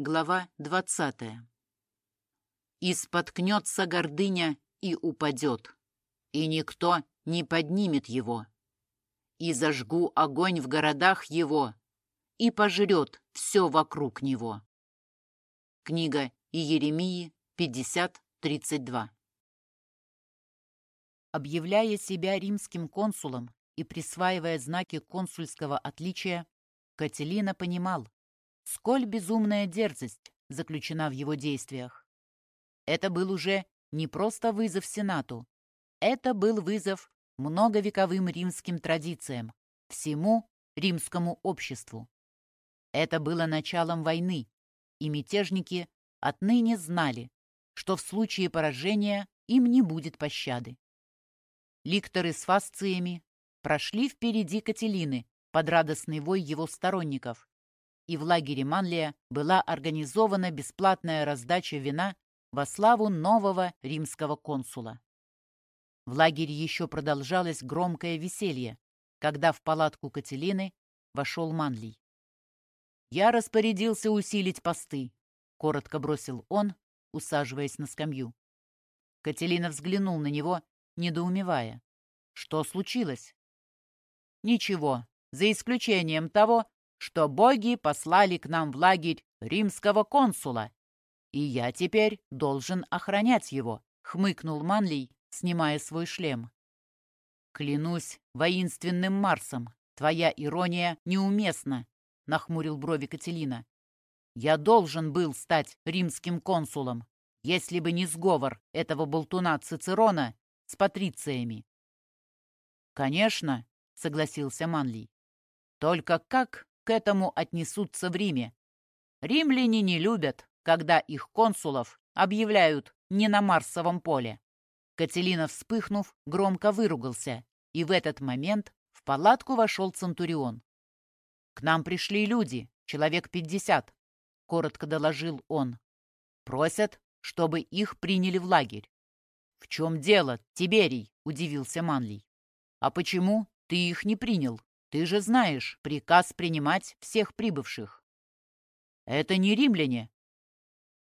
глава 20. «И споткнется гордыня, и упадет, и никто не поднимет его. И зажгу огонь в городах его, и пожрет все вокруг него». Книга Иеремии 50.32 Объявляя себя римским консулом и присваивая знаки консульского отличия, Кателина понимал, сколь безумная дерзость заключена в его действиях. Это был уже не просто вызов Сенату, это был вызов многовековым римским традициям, всему римскому обществу. Это было началом войны, и мятежники отныне знали, что в случае поражения им не будет пощады. Ликторы с фасциями прошли впереди Кателины под радостный вой его сторонников, и в лагере Манлия была организована бесплатная раздача вина во славу нового римского консула. В лагере еще продолжалось громкое веселье, когда в палатку Кателины вошел Манлий. «Я распорядился усилить посты», — коротко бросил он, усаживаясь на скамью. Кателина взглянул на него, недоумевая. «Что случилось?» «Ничего, за исключением того, что боги послали к нам в лагерь римского консула, и я теперь должен охранять его», — хмыкнул Манлий, снимая свой шлем. «Клянусь воинственным Марсом, твоя ирония неуместна», — нахмурил брови Кателина. «Я должен был стать римским консулом, если бы не сговор этого болтуна Цицерона с патрициями». «Конечно», — согласился Манлий. «Только как этому отнесутся в Риме? Римляне не любят, когда их консулов объявляют не на Марсовом поле». Кателина, вспыхнув, громко выругался, и в этот момент в палатку вошел Центурион. «К нам пришли люди, человек пятьдесят», — коротко доложил он. «Просят, чтобы их приняли в лагерь». «В чем дело, Тиберий?» — удивился Манлий. «А почему ты их не принял? Ты же знаешь приказ принимать всех прибывших». «Это не римляне».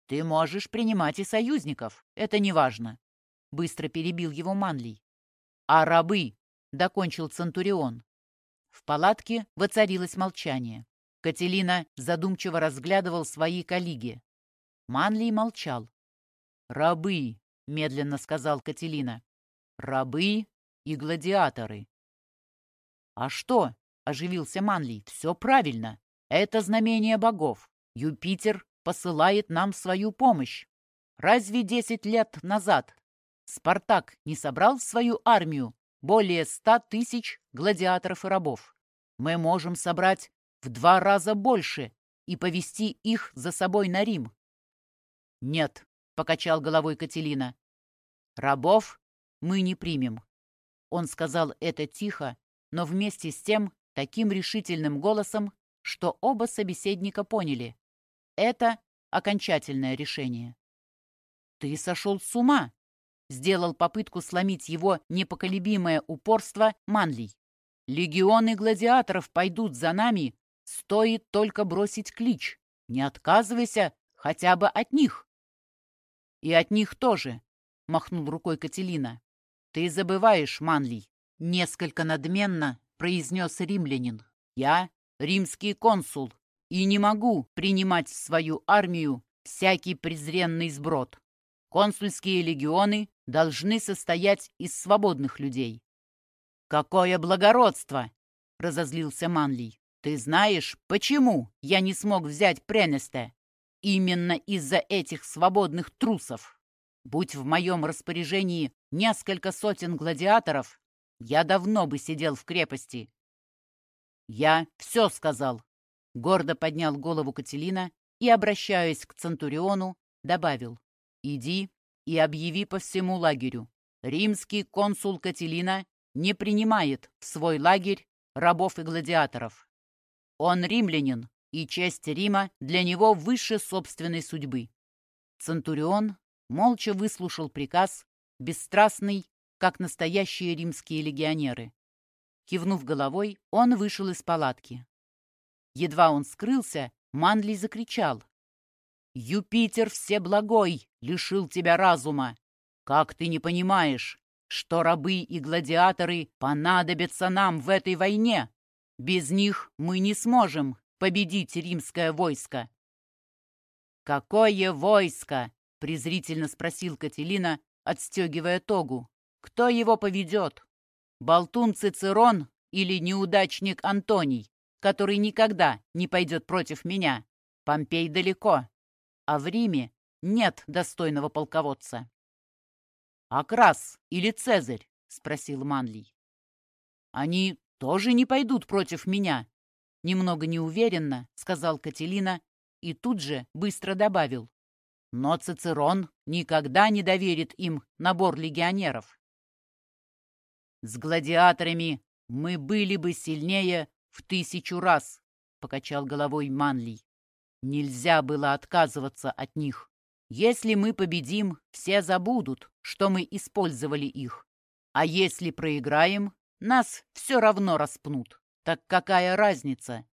«Ты можешь принимать и союзников, это не важно. Быстро перебил его Манлий. «А рабы!» — докончил Центурион. В палатке воцарилось молчание. Кателина задумчиво разглядывал свои коллеги. Манлий молчал. «Рабы!» — медленно сказал Кателина. «Рабы и гладиаторы». «А что?» — оживился Манлий. «Все правильно. Это знамение богов. Юпитер посылает нам свою помощь. Разве десять лет назад Спартак не собрал свою армию более ста тысяч гладиаторов и рабов. Мы можем собрать в два раза больше и повести их за собой на Рим. «Нет», — покачал головой Кателина, — «рабов мы не примем». Он сказал это тихо, но вместе с тем таким решительным голосом, что оба собеседника поняли. Это окончательное решение. «Ты сошел с ума!» Сделал попытку сломить его непоколебимое упорство Манлий. «Легионы гладиаторов пойдут за нами, стоит только бросить клич. Не отказывайся хотя бы от них». «И от них тоже», — махнул рукой Кателина. «Ты забываешь, Манлий», — несколько надменно произнес римлянин. «Я римский консул и не могу принимать в свою армию всякий презренный сброд. Консульские легионы должны состоять из свободных людей. «Какое благородство!» — разозлился Манлий. «Ты знаешь, почему я не смог взять Пренесте? Именно из-за этих свободных трусов. Будь в моем распоряжении несколько сотен гладиаторов, я давно бы сидел в крепости». «Я все сказал», — гордо поднял голову Кателина и, обращаясь к Центуриону, добавил. «Иди и объяви по всему лагерю. Римский консул Кателина не принимает в свой лагерь рабов и гладиаторов. Он римлянин, и честь Рима для него выше собственной судьбы. Центурион молча выслушал приказ, бесстрастный, как настоящие римские легионеры. Кивнув головой, он вышел из палатки. Едва он скрылся, Манли закричал. Юпитер Всеблагой лишил тебя разума. Как ты не понимаешь, что рабы и гладиаторы понадобятся нам в этой войне? Без них мы не сможем победить римское войско. «Какое войско?» — презрительно спросил Кателина, отстегивая тогу. «Кто его поведет? Болтун Цицерон или неудачник Антоний, который никогда не пойдет против меня? Помпей далеко, а в Риме нет достойного полководца». «Акрас или Цезарь?» — спросил Манлий. «Они тоже не пойдут против меня», — немного неуверенно сказал Кателина и тут же быстро добавил. «Но Цицерон никогда не доверит им набор легионеров». «С гладиаторами мы были бы сильнее в тысячу раз», — покачал головой Манлий. «Нельзя было отказываться от них. Если мы победим, все забудут, что мы использовали их. А если проиграем, нас все равно распнут. Так какая разница,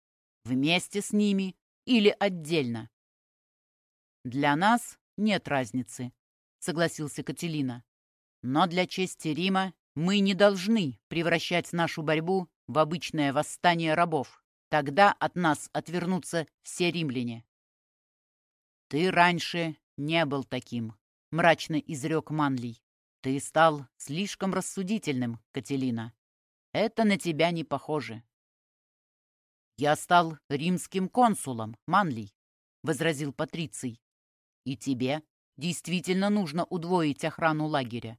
вместе с ними или отдельно? Для нас нет разницы, согласился Кателина. Но для чести Рима мы не должны превращать нашу борьбу в обычное восстание рабов. Тогда от нас отвернутся все римляне. Ты раньше «Не был таким», — мрачно изрек Манлий. «Ты стал слишком рассудительным, Кателина. Это на тебя не похоже». «Я стал римским консулом, Манлий», — возразил Патриций. «И тебе действительно нужно удвоить охрану лагеря.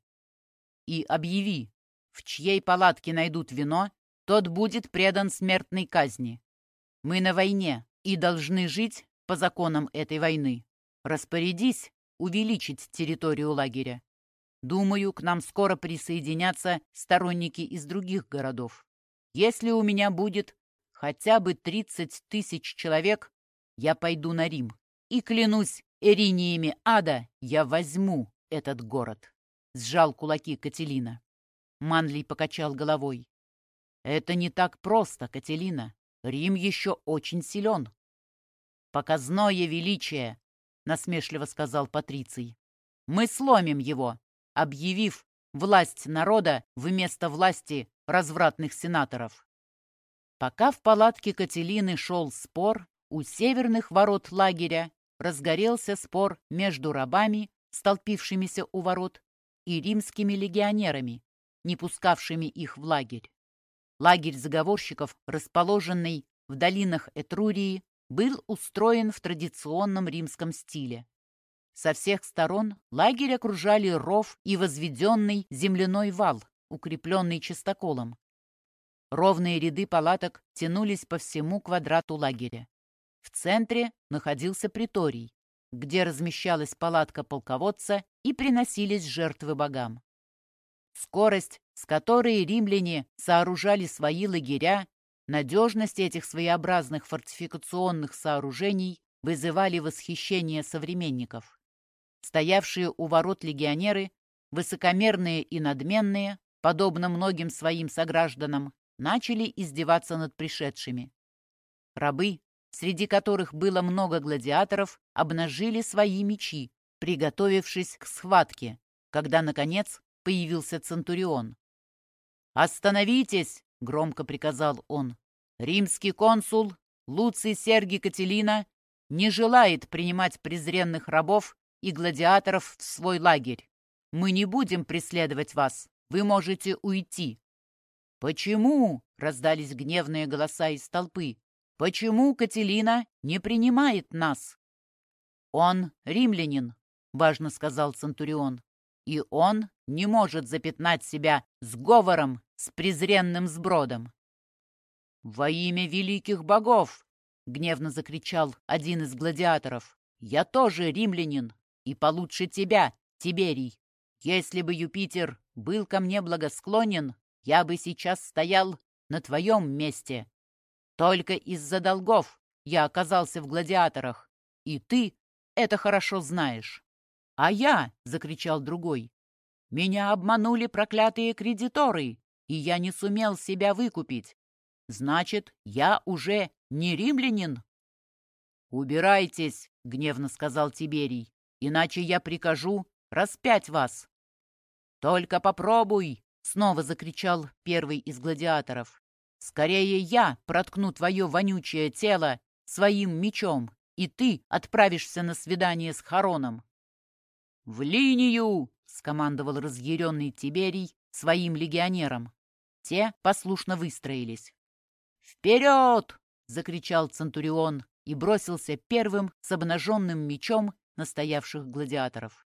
И объяви, в чьей палатке найдут вино, тот будет предан смертной казни. Мы на войне и должны жить по законам этой войны. Распорядись увеличить территорию лагеря. Думаю, к нам скоро присоединятся сторонники из других городов. Если у меня будет хотя бы 30 тысяч человек, я пойду на Рим. И клянусь эриниями ада, я возьму этот город. Сжал кулаки Кателина. Манлий покачал головой. Это не так просто, Кателина. Рим еще очень силен. Показное величие — насмешливо сказал Патриций. «Мы сломим его, объявив власть народа вместо власти развратных сенаторов». Пока в палатке Кателины шел спор, у северных ворот лагеря разгорелся спор между рабами, столпившимися у ворот, и римскими легионерами, не пускавшими их в лагерь. Лагерь заговорщиков, расположенный в долинах Этрурии, был устроен в традиционном римском стиле. Со всех сторон лагерь окружали ров и возведенный земляной вал, укрепленный чистоколом. Ровные ряды палаток тянулись по всему квадрату лагеря. В центре находился приторий, где размещалась палатка полководца и приносились жертвы богам. Скорость, с которой римляне сооружали свои лагеря, Надежность этих своеобразных фортификационных сооружений вызывали восхищение современников. Стоявшие у ворот легионеры, высокомерные и надменные, подобно многим своим согражданам, начали издеваться над пришедшими. Рабы, среди которых было много гладиаторов, обнажили свои мечи, приготовившись к схватке, когда, наконец, появился Центурион. «Остановитесь!» — громко приказал он. «Римский консул Луций Сергий Кателина не желает принимать презренных рабов и гладиаторов в свой лагерь. Мы не будем преследовать вас. Вы можете уйти». «Почему?» — раздались гневные голоса из толпы. «Почему Кателина не принимает нас?» «Он римлянин», — важно сказал Центурион. «И он не может запятнать себя сговором с презренным сбродом. «Во имя великих богов!» — гневно закричал один из гладиаторов. «Я тоже римлянин, и получше тебя, Тиберий. Если бы Юпитер был ко мне благосклонен, я бы сейчас стоял на твоем месте. Только из-за долгов я оказался в гладиаторах, и ты это хорошо знаешь». «А я!» — закричал другой. «Меня обманули проклятые кредиторы, и я не сумел себя выкупить. Значит, я уже не римлянин? «Убирайтесь!» гневно сказал Тиберий, иначе я прикажу распять вас. Только попробуй, снова закричал первый из гладиаторов. Скорее я проткну твое вонючее тело своим мечом, и ты отправишься на свидание с Хароном. «В линию!» — скомандовал разъяренный Тиберий своим легионерам. Те послушно выстроились. «Вперед!» — закричал Центурион и бросился первым с обнаженным мечом настоявших гладиаторов.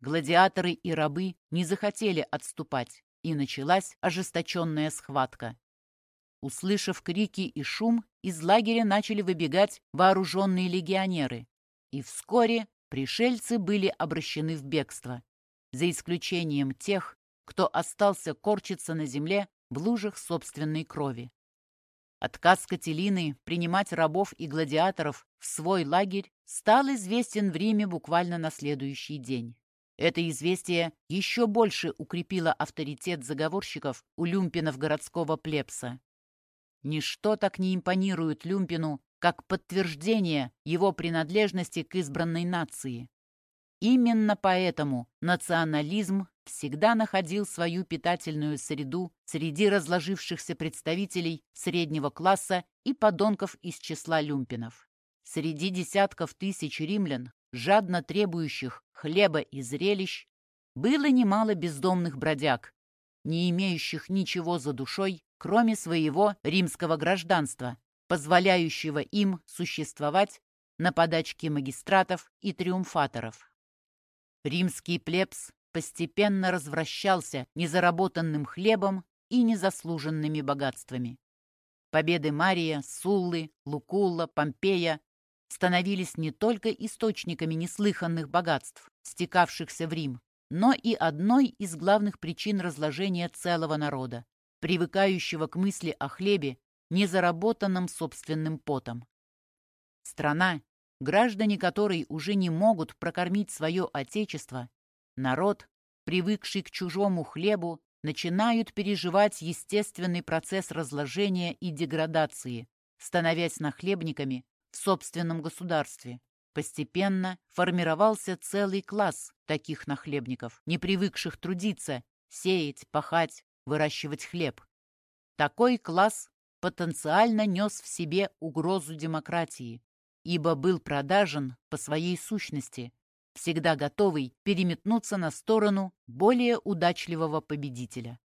Гладиаторы и рабы не захотели отступать, и началась ожесточенная схватка. Услышав крики и шум, из лагеря начали выбегать вооруженные легионеры, и вскоре пришельцы были обращены в бегство, за исключением тех, кто остался корчиться на земле в лужах собственной крови. Отказ Кателины принимать рабов и гладиаторов в свой лагерь стал известен в Риме буквально на следующий день. Это известие еще больше укрепило авторитет заговорщиков у люмпинов городского плебса. Ничто так не импонирует люмпину, как подтверждение его принадлежности к избранной нации. Именно поэтому национализм всегда находил свою питательную среду среди разложившихся представителей среднего класса и подонков из числа люмпинов. Среди десятков тысяч римлян, жадно требующих хлеба и зрелищ, было немало бездомных бродяг, не имеющих ничего за душой, кроме своего римского гражданства, позволяющего им существовать на подачке магистратов и триумфаторов. Римский плебс постепенно развращался незаработанным хлебом и незаслуженными богатствами. Победы Мария, Суллы, Лукулла, Помпея становились не только источниками неслыханных богатств, стекавшихся в Рим, но и одной из главных причин разложения целого народа, привыкающего к мысли о хлебе, незаработанном собственным потом. Страна, граждане которой уже не могут прокормить свое отечество, народ, привыкший к чужому хлебу, начинают переживать естественный процесс разложения и деградации, становясь нахлебниками в собственном государстве. Постепенно формировался целый класс таких нахлебников, не привыкших трудиться, сеять, пахать, выращивать хлеб. Такой класс потенциально нес в себе угрозу демократии, ибо был продажен по своей сущности, всегда готовый переметнуться на сторону более удачливого победителя.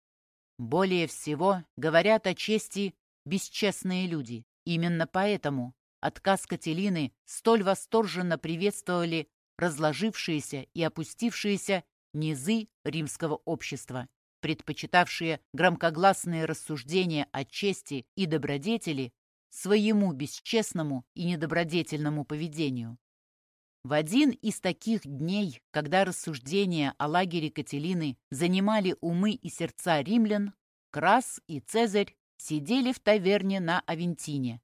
Более всего говорят о чести бесчестные люди. Именно поэтому отказ Кателины столь восторженно приветствовали разложившиеся и опустившиеся низы римского общества, предпочитавшие громкогласные рассуждения о чести и добродетели своему бесчестному и недобродетельному поведению. В один из таких дней, когда рассуждения о лагере Кателины занимали умы и сердца римлян, Крас и Цезарь сидели в таверне на Авентине,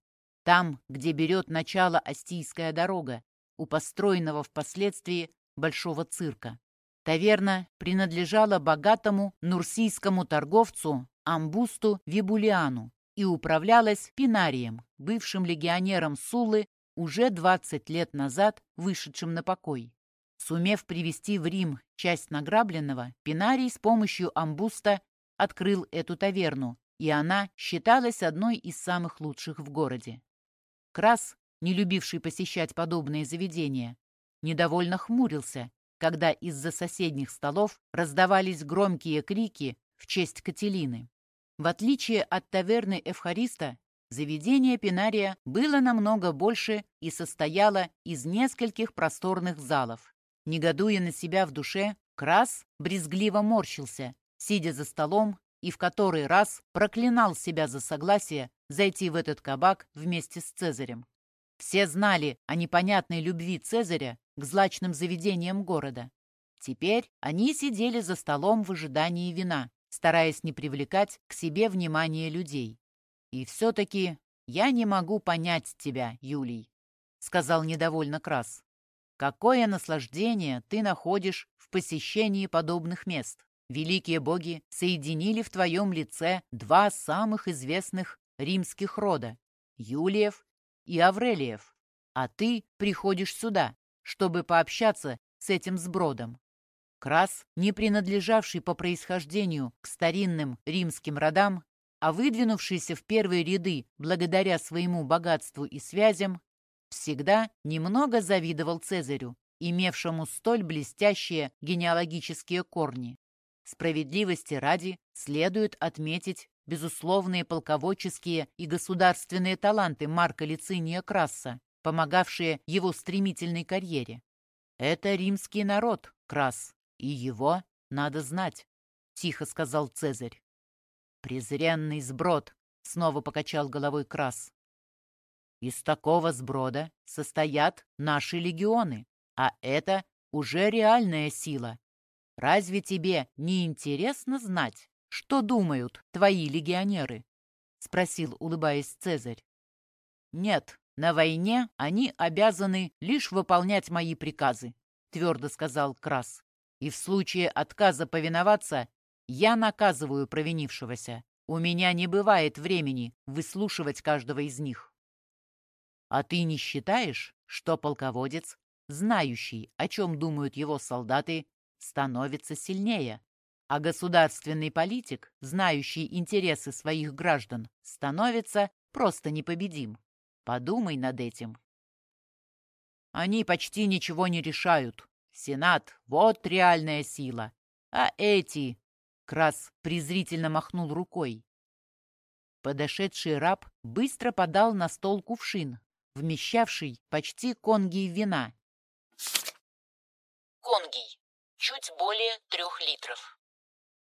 там, где берет начало Астийская дорога, у построенного впоследствии Большого цирка. Таверна принадлежала богатому нурсийскому торговцу Амбусту Вибулиану и управлялась Пинарием, бывшим легионером Сулы, уже 20 лет назад вышедшим на покой. Сумев привести в Рим часть награбленного, Пинарий с помощью Амбуста открыл эту таверну, и она считалась одной из самых лучших в городе. Крас, не любивший посещать подобные заведения, недовольно хмурился, когда из-за соседних столов раздавались громкие крики в честь Кателины. В отличие от таверны Эвхариста, заведение Пинария было намного больше и состояло из нескольких просторных залов. Негодуя на себя в душе, Крас брезгливо морщился, сидя за столом и в который раз проклинал себя за согласие зайти в этот кабак вместе с Цезарем. Все знали о непонятной любви Цезаря к злачным заведениям города. Теперь они сидели за столом в ожидании вина, стараясь не привлекать к себе внимание людей. «И все-таки я не могу понять тебя, Юлий», — сказал недовольно Крас. «Какое наслаждение ты находишь в посещении подобных мест? Великие боги соединили в твоем лице два самых известных римских рода — Юлиев и Аврелиев. а ты приходишь сюда, чтобы пообщаться с этим сбродом. Крас, не принадлежавший по происхождению к старинным римским родам, а выдвинувшийся в первые ряды благодаря своему богатству и связям, всегда немного завидовал Цезарю, имевшему столь блестящие генеалогические корни. Справедливости ради следует отметить безусловные полководческие и государственные таланты Марка Лициния Краса, помогавшие его стремительной карьере. «Это римский народ, Крас, и его надо знать», — тихо сказал Цезарь. «Презренный сброд», — снова покачал головой Крас. «Из такого сброда состоят наши легионы, а это уже реальная сила. Разве тебе не интересно знать, что думают твои легионеры?» — спросил, улыбаясь Цезарь. «Нет, на войне они обязаны лишь выполнять мои приказы», — твердо сказал Крас. «И в случае отказа повиноваться я наказываю провинившегося. У меня не бывает времени выслушивать каждого из них. А ты не считаешь, что полководец, знающий, о чем думают его солдаты, становится сильнее, а государственный политик, знающий интересы своих граждан, становится просто непобедим? Подумай над этим. Они почти ничего не решают. Сенат — вот реальная сила. А эти Крас презрительно махнул рукой. Подошедший раб быстро подал на стол кувшин, вмещавший почти конгий вина. Конгий. Чуть более трех литров.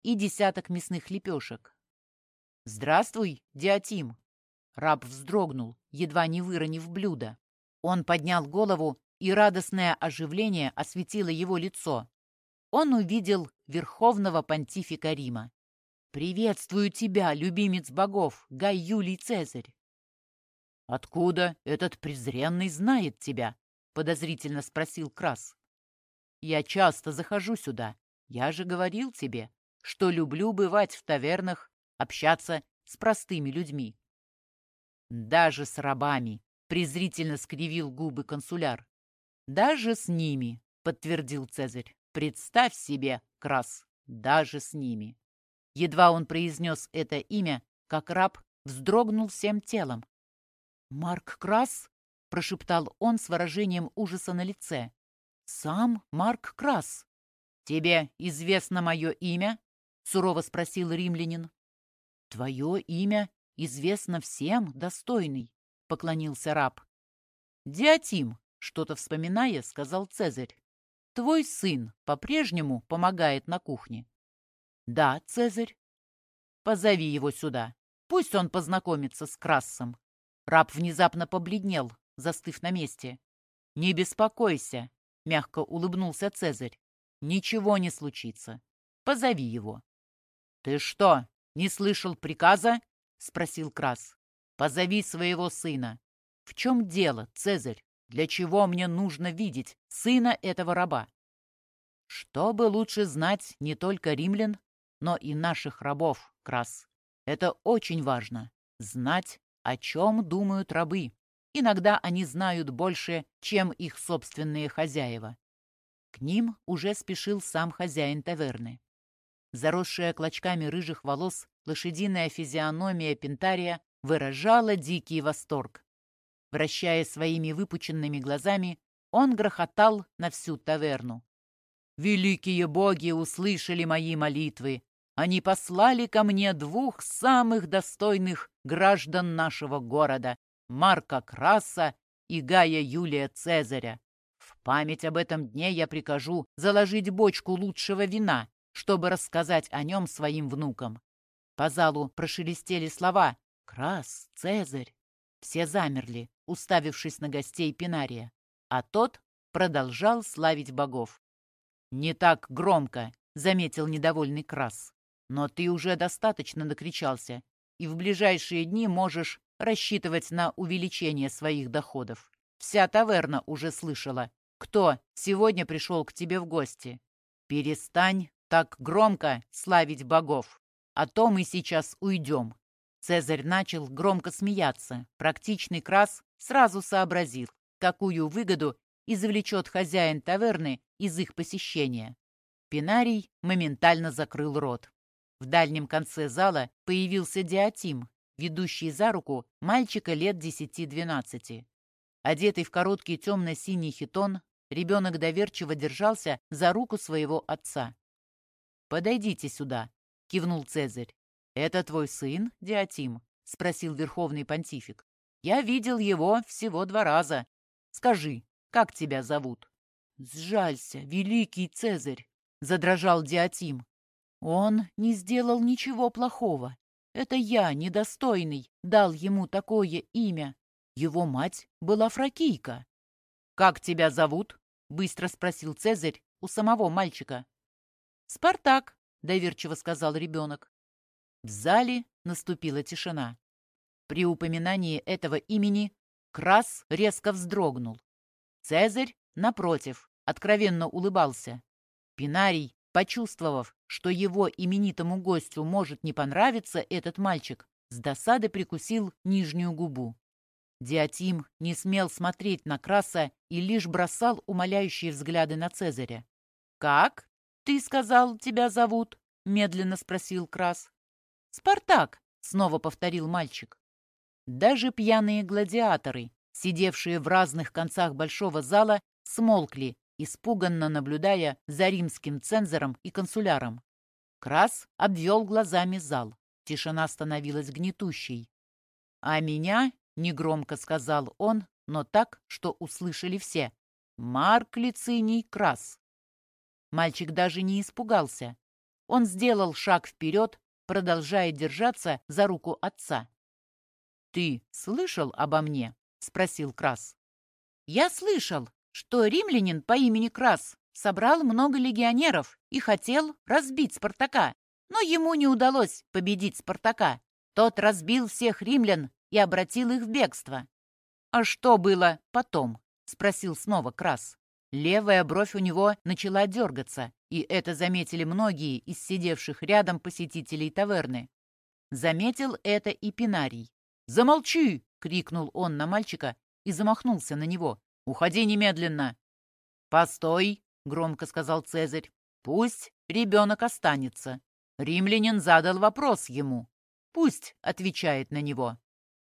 И десяток мясных лепешек. «Здравствуй, Диатим!» Раб вздрогнул, едва не выронив блюдо. Он поднял голову, и радостное оживление осветило его лицо он увидел верховного понтифика Рима. «Приветствую тебя, любимец богов, Гай Юлий Цезарь!» «Откуда этот презренный знает тебя?» — подозрительно спросил Крас. «Я часто захожу сюда. Я же говорил тебе, что люблю бывать в тавернах, общаться с простыми людьми». «Даже с рабами», — презрительно скривил губы консуляр. «Даже с ними», — подтвердил Цезарь. Представь себе, Крас, даже с ними. Едва он произнес это имя, как раб вздрогнул всем телом. «Марк Крас?» — прошептал он с выражением ужаса на лице. «Сам Марк Крас. Тебе известно мое имя?» — сурово спросил римлянин. «Твое имя известно всем, достойный», — поклонился раб. «Диатим», — что-то вспоминая, сказал Цезарь. Твой сын по-прежнему помогает на кухне? Да, Цезарь. Позови его сюда. Пусть он познакомится с Крассом. Раб внезапно побледнел, застыв на месте. Не беспокойся, мягко улыбнулся Цезарь. Ничего не случится. Позови его. Ты что, не слышал приказа? спросил Крас. Позови своего сына. В чем дело, Цезарь? Для чего мне нужно видеть сына этого раба? Чтобы лучше знать не только римлян, но и наших рабов, Крас. Это очень важно. Знать, о чем думают рабы. Иногда они знают больше, чем их собственные хозяева. К ним уже спешил сам хозяин таверны. Заросшая клочками рыжих волос лошадиная физиономия Пентария выражала дикий восторг. Вращая своими выпученными глазами, он грохотал на всю таверну. «Великие боги услышали мои молитвы. Они послали ко мне двух самых достойных граждан нашего города — Марка Краса и Гая Юлия Цезаря. В память об этом дне я прикажу заложить бочку лучшего вина, чтобы рассказать о нем своим внукам». По залу прошелестели слова «Крас, Цезарь». Все замерли, уставившись на гостей Пинария, а тот продолжал славить богов. «Не так громко», — заметил недовольный Крас. «Но ты уже достаточно накричался, и в ближайшие дни можешь рассчитывать на увеличение своих доходов. Вся таверна уже слышала, кто сегодня пришел к тебе в гости. Перестань так громко славить богов, а то мы сейчас уйдем. Цезарь начал громко смеяться. Практичный Крас сразу сообразил, какую выгоду извлечет хозяин таверны из их посещения. Пинарий моментально закрыл рот. В дальнем конце зала появился Диатим, ведущий за руку мальчика лет 10-12. Одетый в короткий темно-синий хитон, ребенок доверчиво держался за руку своего отца. «Подойдите сюда», — кивнул Цезарь. «Это твой сын, Диатим?» — спросил верховный понтифик. «Я видел его всего два раза. Скажи, как тебя зовут?» «Сжалься, великий Цезарь!» — задрожал Диатим. «Он не сделал ничего плохого. Это я, недостойный, дал ему такое имя. Его мать была фракийка. «Как тебя зовут?» — быстро спросил Цезарь у самого мальчика. «Спартак», — доверчиво сказал ребенок. В зале наступила тишина. При упоминании этого имени Крас резко вздрогнул. Цезарь, напротив, откровенно улыбался. Пинарий, почувствовав, что его именитому гостю может не понравиться этот мальчик, с досады прикусил нижнюю губу. Диатим не смел смотреть на Краса и лишь бросал умоляющие взгляды на Цезаря. «Как? Ты сказал, тебя зовут?» — медленно спросил Крас. «Спартак», — снова повторил мальчик. Даже пьяные гладиаторы, сидевшие в разных концах большого зала, смолкли, испуганно наблюдая за римским цензором и консуляром. Крас обвел глазами зал. Тишина становилась гнетущей. А меня Негромко сказал он, но так, что услышали все. «Марк Лициний Крас». Мальчик даже не испугался. Он сделал шаг вперед, продолжая держаться за руку отца. «Ты слышал обо мне?» — спросил Крас. «Я слышал, что римлянин по имени Крас собрал много легионеров и хотел разбить Спартака, но ему не удалось победить Спартака. Тот разбил всех римлян и обратил их в бегство. «А что было потом?» — спросил снова Крас. Левая бровь у него начала дергаться, и это заметили многие из сидевших рядом посетителей таверны. Заметил это и Пинарий. «Замолчи!» — крикнул он на мальчика и замахнулся на него. «Уходи немедленно!» «Постой!» — громко сказал Цезарь. «Пусть ребенок останется. Римлянин задал вопрос ему. Пусть отвечает на него».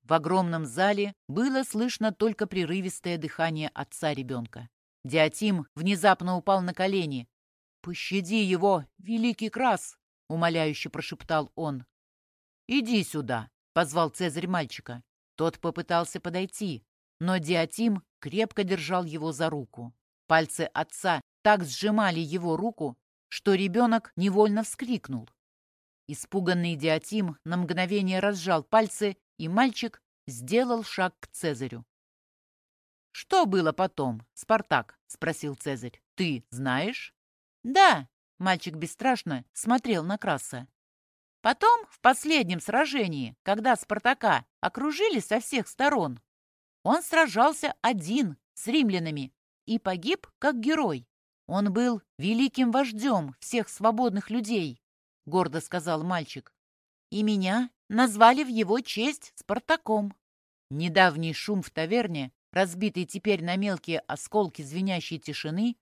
В огромном зале было слышно только прерывистое дыхание отца ребенка. Диатим внезапно упал на колени. «Пощади его, великий крас!» — умоляюще прошептал он. «Иди сюда!» — позвал Цезарь мальчика. Тот попытался подойти, но Диатим крепко держал его за руку. Пальцы отца так сжимали его руку, что ребенок невольно вскрикнул. Испуганный Диатим на мгновение разжал пальцы и мальчик сделал шаг к Цезарю. «Что было потом, Спартак?» — спросил Цезарь. «Ты знаешь?» «Да», — мальчик бесстрашно смотрел на Краса. Потом, в последнем сражении, когда Спартака окружили со всех сторон, он сражался один с римлянами и погиб как герой. Он был великим вождем всех свободных людей, гордо сказал мальчик. И меня назвали в его честь Спартаком. Недавний шум в таверне, разбитый теперь на мелкие осколки звенящей тишины,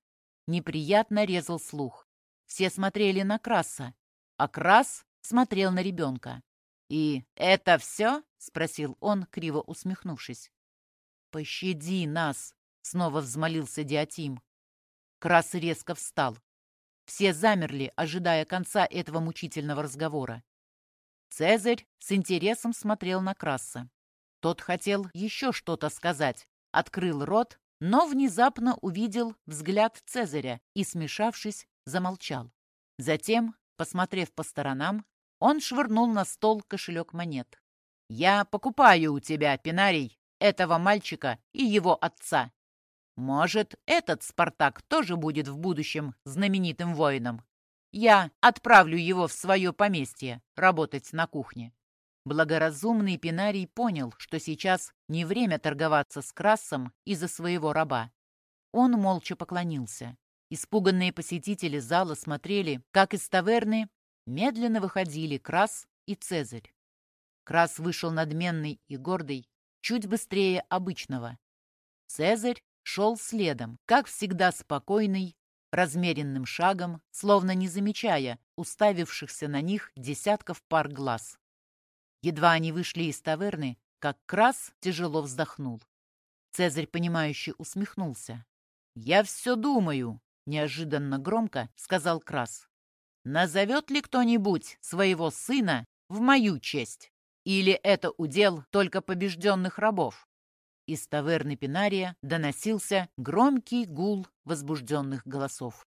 неприятно резал слух. Все смотрели на Краса, а Крас смотрел на ребенка. «И это все?» — спросил он, криво усмехнувшись. «Пощади нас!» — снова взмолился Диатим. Крас резко встал. Все замерли, ожидая конца этого мучительного разговора. Цезарь с интересом смотрел на Краса. Тот хотел еще что-то сказать, открыл рот, но внезапно увидел взгляд Цезаря и, смешавшись, замолчал. Затем, посмотрев по сторонам, он швырнул на стол кошелек монет. «Я покупаю у тебя, Пинарий, этого мальчика и его отца. Может, этот Спартак тоже будет в будущем знаменитым воином?» Я отправлю его в свое поместье работать на кухне. Благоразумный Пинарий понял, что сейчас не время торговаться с Красом из-за своего раба. Он молча поклонился. Испуганные посетители зала смотрели, как из таверны медленно выходили Крас и Цезарь. Крас вышел надменный и гордый, чуть быстрее обычного. Цезарь шел следом, как всегда спокойный, размеренным шагом, словно не замечая уставившихся на них десятков пар глаз. Едва они вышли из таверны, как Крас тяжело вздохнул. Цезарь, понимающе усмехнулся. «Я все думаю», — неожиданно громко сказал Крас. «Назовет ли кто-нибудь своего сына в мою честь? Или это удел только побежденных рабов?» Из таверны Пинария доносился громкий гул возбужденных голосов.